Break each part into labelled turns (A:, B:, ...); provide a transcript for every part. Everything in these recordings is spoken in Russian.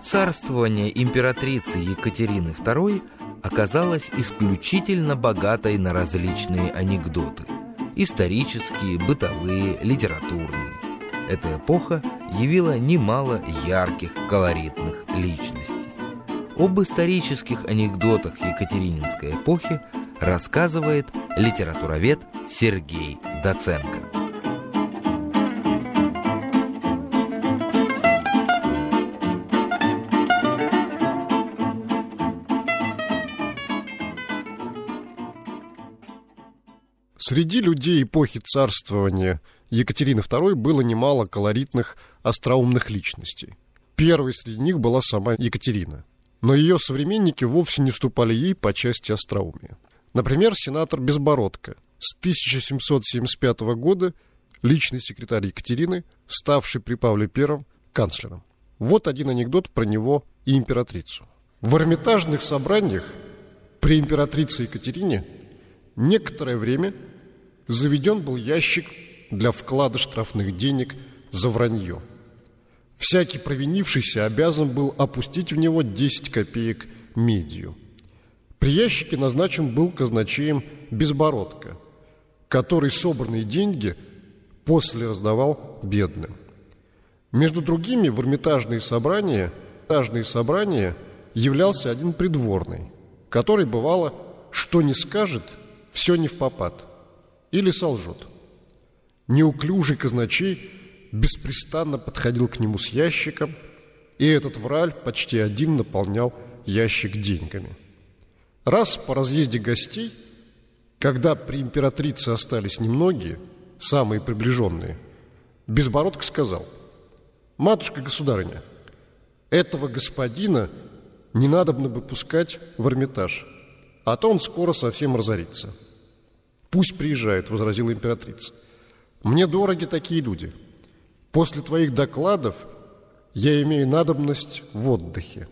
A: Эпоха царствования императрицы Екатерины II оказалась исключительно богатой на различные анекдоты – исторические, бытовые, литературные. Эта эпоха явила немало ярких, колоритных личностей. Об исторических анекдотах Екатерининской эпохи рассказывает литературовед Сергей Доценко.
B: Среди людей эпохи царствования Екатерины II было немало колоритных, остроумных личностей. Первой среди них была сама Екатерина. Но ее современники вовсе не уступали ей по части остроумия. Например, сенатор Безбородко, с 1775 года личный секретарь Екатерины, ставший при Павле I канцлером. Вот один анекдот про него и императрицу. В Эрмитажных собраниях при императрице Екатерине некоторое время заведен был ящик для вклада штрафных денег за вранье. Всякий провинившийся обязан был опустить в него 10 копеек медью. При ящике назначен был казначеем Безбородко, который собранные деньги после раздавал бедным. Между другими в Эрмитажные собрания, Эрмитажные собрания являлся один придворный, который, бывало, что не скажет, все не в попад – или солжет. Неуклюжий казначей беспрестанно подходил к нему с ящиком, и этот враль почти один наполнял ящик деньгами. Раз по разъезде гостей, когда при императрице остались немногие, самые приближенные, Безбородко сказал, «Матушка-государыня, этого господина не надо бы пускать в Эрмитаж, а то он скоро совсем разорится». «Пусть приезжают», — возразила императрица. «Мне дороги такие люди. После твоих докладов я имею надобность в отдыхе.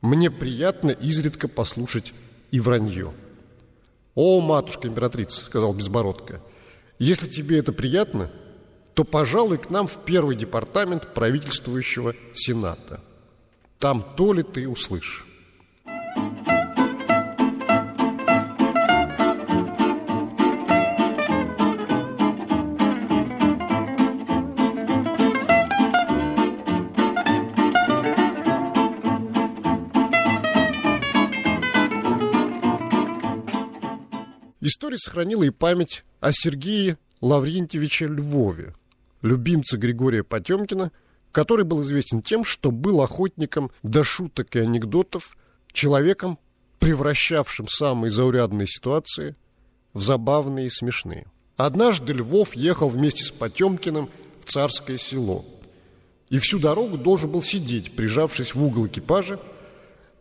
B: Мне приятно изредка послушать и вранье». «О, матушка императрица», — сказал Безбородко, — «если тебе это приятно, то, пожалуй, к нам в первый департамент правительствующего Сената. Там то ли ты услышишь». История сохранила и память о Сергее Лаврентьевиче Львове, любимце Григория Потемкина, который был известен тем, что был охотником до шуток и анекдотов, человеком, превращавшим самые заурядные ситуации в забавные и смешные. Однажды Львов ехал вместе с Потемкиным в царское село. И всю дорогу должен был сидеть, прижавшись в угол экипажа,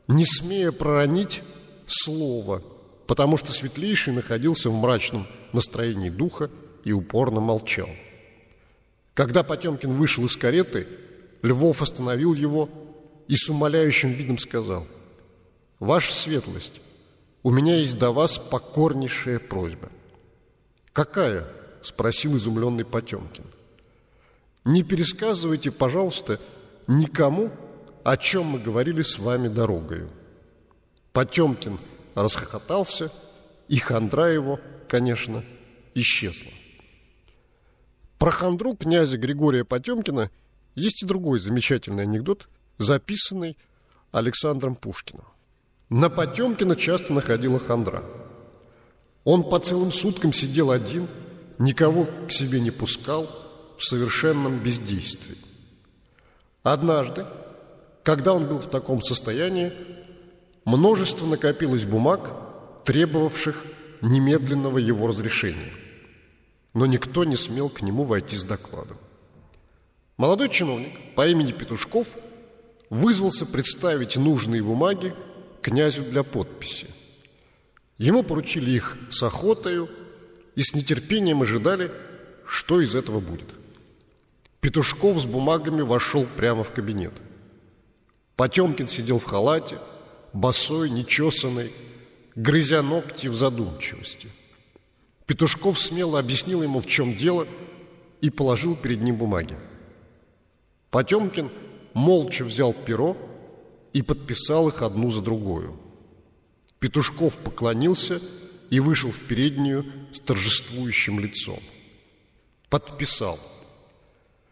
B: не смея проронить слово – потому что Светлейший находился в мрачном настроении духа и упорно молчал. Когда Потемкин вышел из кареты, Львов остановил его и с умоляющим видом сказал, «Ваша светлость, у меня есть до вас покорнейшая просьба». «Какая?» – спросил изумленный Потемкин. «Не пересказывайте, пожалуйста, никому, о чем мы говорили с вами дорогою». Потемкин – расхохотался, и хандра его, конечно, исчезла. Про хандру князя Григория Потемкина есть и другой замечательный анекдот, записанный Александром Пушкиным. На Потемкина часто находила хандра. Он по целым суткам сидел один, никого к себе не пускал, в совершенном бездействии. Однажды, когда он был в таком состоянии, Множество накопилось бумаг, требовавших немедленного его разрешения. Но никто не смел к нему войти с докладом. Молодой чиновник по имени Петушков вызвался представить нужные бумаги князю для подписи. Ему поручили их с охотою и с нетерпением ожидали, что из этого будет. Петушков с бумагами вошел прямо в кабинет. Потемкин сидел в халате – босой, нечесанный, грызя ногти в задумчивости. Петушков смело объяснил ему, в чем дело, и положил перед ним бумаги. Потемкин молча взял перо и подписал их одну за другую. Петушков поклонился и вышел в переднюю с торжествующим лицом. Подписал.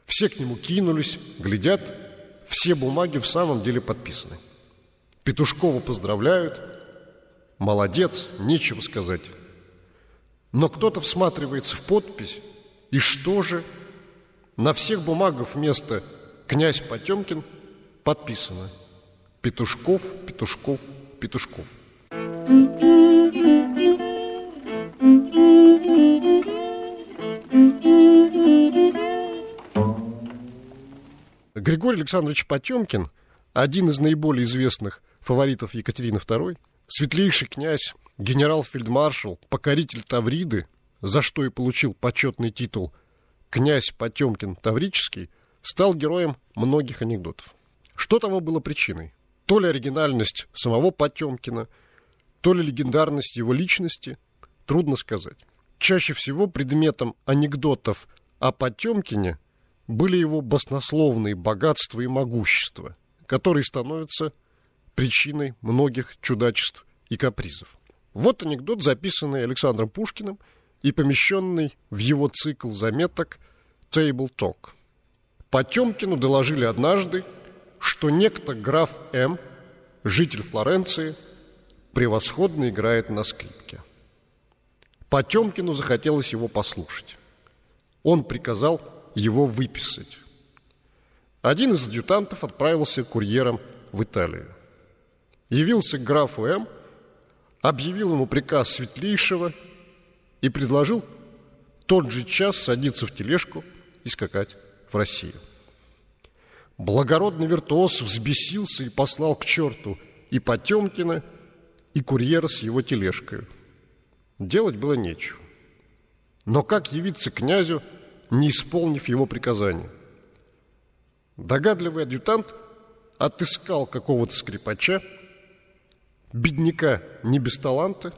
B: Все к нему кинулись, глядят, все бумаги в самом деле подписаны. Петушкова поздравляют. Молодец, нечего сказать. Но кто-то всматривается в подпись, и что же? На всех бумагах вместо «князь Потемкин» подписано «Петушков, Петушков, Петушков». Григорий Александрович Потемкин, один из наиболее известных фаворитов Екатерины II, светлейший князь, генерал-фельдмаршал, покоритель Тавриды, за что и получил почетный титул «Князь Потемкин Таврический», стал героем многих анекдотов. Что тому было причиной? То ли оригинальность самого Потемкина, то ли легендарность его личности, трудно сказать. Чаще всего предметом анекдотов о Потемкине были его баснословные богатства и могущество, которые становятся причиной многих чудачеств и капризов. Вот анекдот, записанный Александром Пушкиным и помещенный в его цикл заметок «Table Talk». Потемкину доложили однажды, что некто граф М., житель Флоренции, превосходно играет на скрипке. Потемкину захотелось его послушать. Он приказал его выписать. Один из адъютантов отправился курьером в Италию. Явился к графу М., объявил ему приказ светлейшего и предложил тот же час садиться в тележку и скакать в Россию. Благородный виртуоз взбесился и послал к черту и Потемкина, и курьера с его тележкой. Делать было нечего. Но как явиться князю – не исполнив его приказания. Догадливый адъютант отыскал какого-то скрипача, бедняка не без таланта,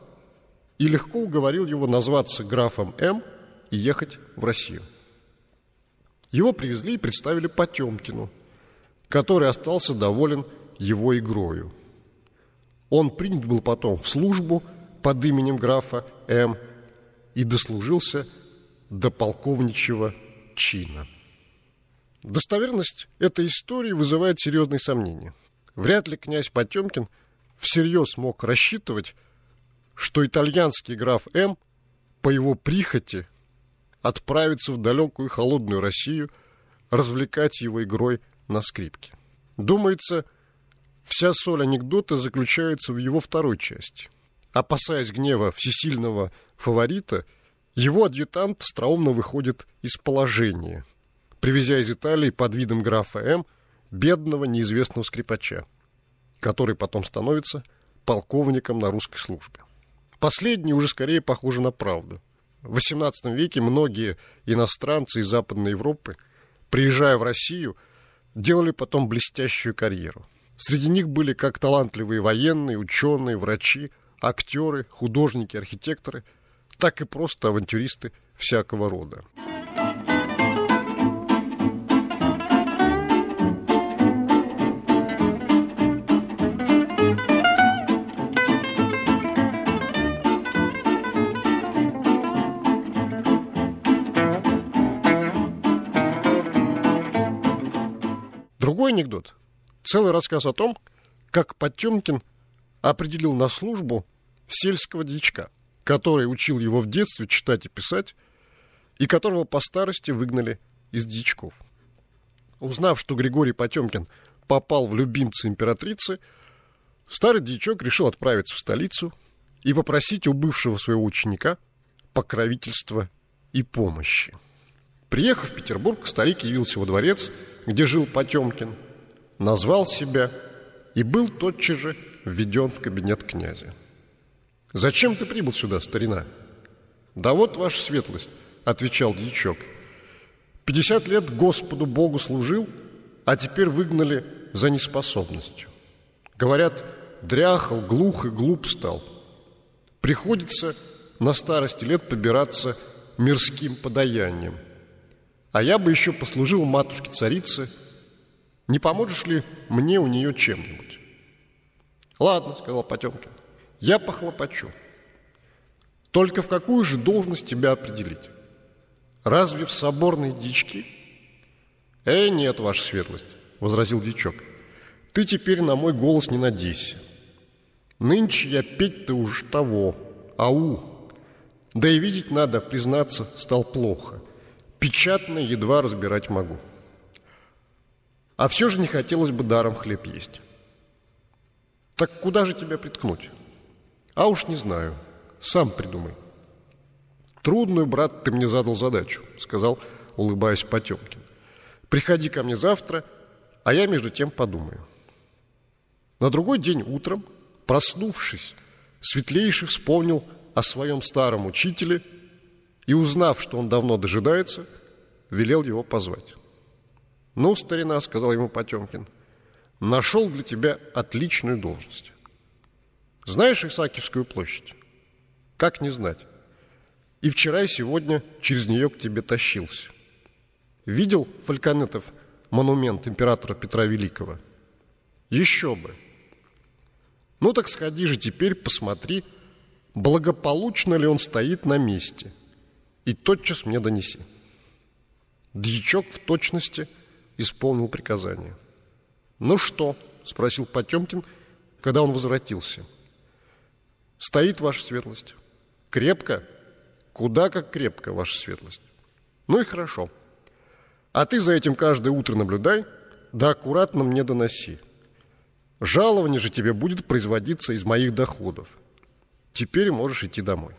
B: и легко уговорил его назваться графом М и ехать в Россию. Его привезли и представили Потемкину, который остался доволен его игрою. Он принят был потом в службу под именем графа М и дослужился до полковничьего чина. Достоверность этой истории вызывает серьезные сомнения. Вряд ли князь Потемкин всерьез мог рассчитывать, что итальянский граф М по его прихоти отправится в далекую холодную Россию развлекать его игрой на скрипке. Думается, вся соль анекдота заключается в его второй части. Опасаясь гнева всесильного фаворита – его адъютант остроумно выходит из положения, привезя из Италии под видом графа М бедного неизвестного скрипача, который потом становится полковником на русской службе. Последний уже скорее похоже на правду. В XVIII веке многие иностранцы из Западной Европы, приезжая в Россию, делали потом блестящую карьеру. Среди них были как талантливые военные, ученые, врачи, актеры, художники, архитекторы – так и просто авантюристы всякого рода. Другой анекдот. Целый рассказ о том, как Потемкин определил на службу сельского дичка – который учил его в детстве читать и писать, и которого по старости выгнали из дичков. Узнав, что Григорий Потемкин попал в любимца императрицы, старый дичок решил отправиться в столицу и попросить у бывшего своего ученика покровительства и помощи. Приехав в Петербург, старик явился во дворец, где жил Потемкин, назвал себя и был тотчас же введен в кабинет князя. Зачем ты прибыл сюда, старина? Да вот ваша светлость, отвечал дьячок. Пятьдесят лет Господу Богу служил, а теперь выгнали за неспособностью. Говорят, дряхал, глух и глуп стал. Приходится на старости лет побираться мирским подаянием. А я бы еще послужил матушке-царице, Не поможешь ли мне у нее чем-нибудь? Ладно, сказал Потемкин, я похлопочу. Только в какую же должность тебя определить? Разве в соборной дичке? Э, нет, ваша светлость, возразил дичок. Ты теперь на мой голос не надейся. Нынче я петь-то уж того, ау. Да и видеть надо, признаться, стал плохо. Печатно едва разбирать могу. А все же не хотелось бы даром хлеб есть. Так куда же тебя приткнуть? А уж не знаю. Сам придумай. Трудную, брат, ты мне задал задачу, сказал, улыбаясь Потемкин. Приходи ко мне завтра, а я между тем подумаю. На другой день утром, проснувшись, Светлейший вспомнил о своем старом учителе и, узнав, что он давно дожидается, велел его позвать. «Ну, старина», — сказал ему Потемкин, — «нашел для тебя отличную должность. Знаешь Исаакиевскую площадь? Как не знать? И вчера и сегодня через нее к тебе тащился. Видел Фальконетов монумент императора Петра Великого? Еще бы!» Ну так сходи же теперь, посмотри, благополучно ли он стоит на месте, и тотчас мне донеси. Дьячок в точности исполнил приказание. «Ну что?» – спросил Потемкин, когда он возвратился. «Стоит ваша светлость». «Крепко?» «Куда как крепко, ваша светлость». «Ну и хорошо. А ты за этим каждое утро наблюдай, да аккуратно мне доноси. Жалование же тебе будет производиться из моих доходов. Теперь можешь идти домой.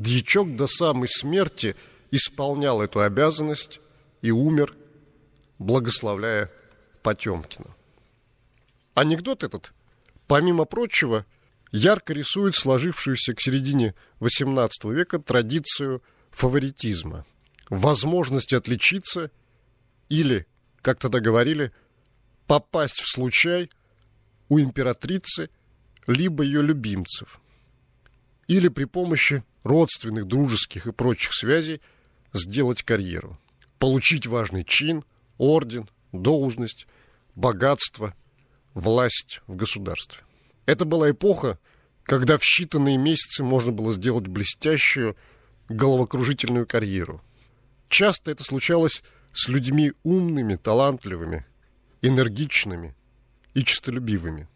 B: Дьячок до самой смерти исполнял эту обязанность и умер, благословляя Потемкина. Анекдот этот, помимо прочего, ярко рисует сложившуюся к середине XVIII века традицию фаворитизма, возможности отличиться или, как тогда говорили, попасть в случай у императрицы либо ее любимцев, или при помощи родственных, дружеских и прочих связей сделать карьеру, получить важный чин, орден, должность, богатство, власть в государстве. Это была эпоха, когда в считанные месяцы можно было сделать блестящую головокружительную карьеру. Часто это случалось с людьми умными, талантливыми, энергичными и честолюбивыми,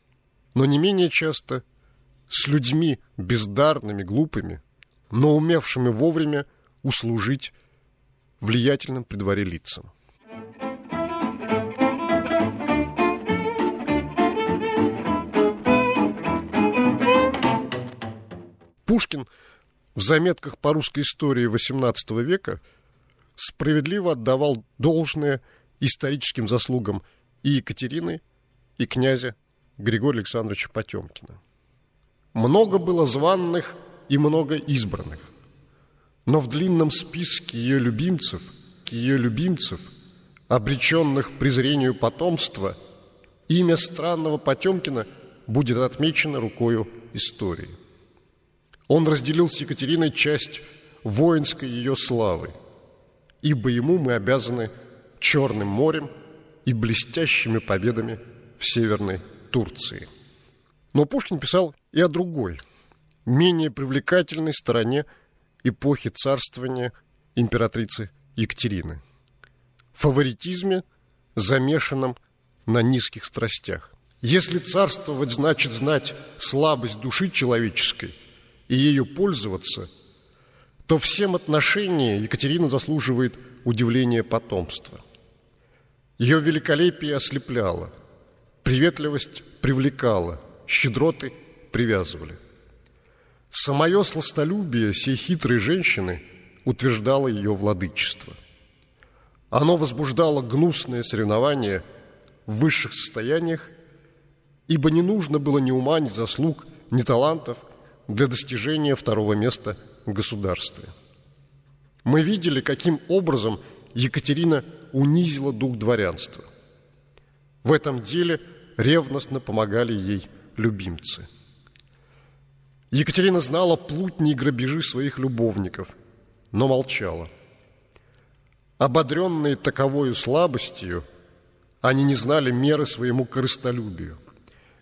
B: но не менее часто с людьми бездарными, глупыми, но умевшими вовремя услужить влиятельным при дворе лицам. Пушкин в заметках по русской истории XVIII века справедливо отдавал должное историческим заслугам и Екатерины, и князя Григория Александровича Потемкина. Много было званных и много избранных. Но в длинном списке ее любимцев, ее любимцев, обреченных презрению потомства, имя странного Потемкина будет отмечено рукою истории. Он разделил с Екатериной часть воинской ее славы, ибо ему мы обязаны Черным морем – и блестящими победами в Северной Турции. Но Пушкин писал и о другой, менее привлекательной стороне эпохи царствования императрицы Екатерины. Фаворитизме, замешанном на низких страстях. Если царствовать значит знать слабость души человеческой и ею пользоваться, то всем отношениям Екатерина заслуживает удивления потомства – ее великолепие ослепляло, приветливость привлекала, щедроты привязывали. Самое сластолюбие сей хитрой женщины утверждало ее владычество. Оно возбуждало гнусное соревнование в высших состояниях, ибо не нужно было ни ума, ни заслуг, ни талантов для достижения второго места в государстве. Мы видели, каким образом Екатерина унизила дух дворянства. В этом деле ревностно помогали ей любимцы. Екатерина знала плутни и грабежи своих любовников, но молчала. Ободренные таковою слабостью, Они не знали меры своему корыстолюбию.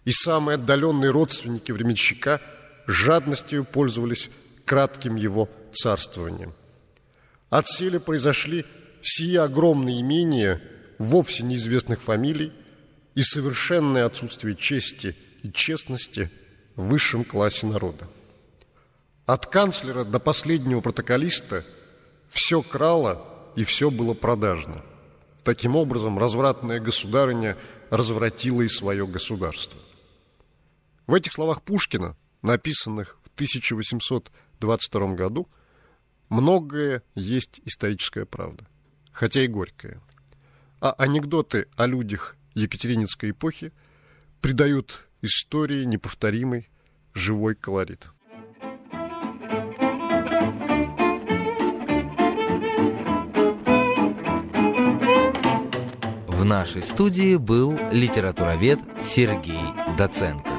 B: И самые отдаленные родственники временщика жадностью пользовались кратким его царствованием. От селя произошли сие огромные имения вовсе неизвестных фамилий и совершенное отсутствие чести и честности в высшем классе народа. От канцлера до последнего протоколиста все крало и все было продажно. Таким образом, развратная государыня развратила и свое государство. В этих словах Пушкина, написанных в 1822 году, многое есть историческая правда, хотя и горькая. А анекдоты о людях Екатерининской эпохи придают истории неповторимый живой колорит.
A: В нашей студии был литературовед Сергей Доценко.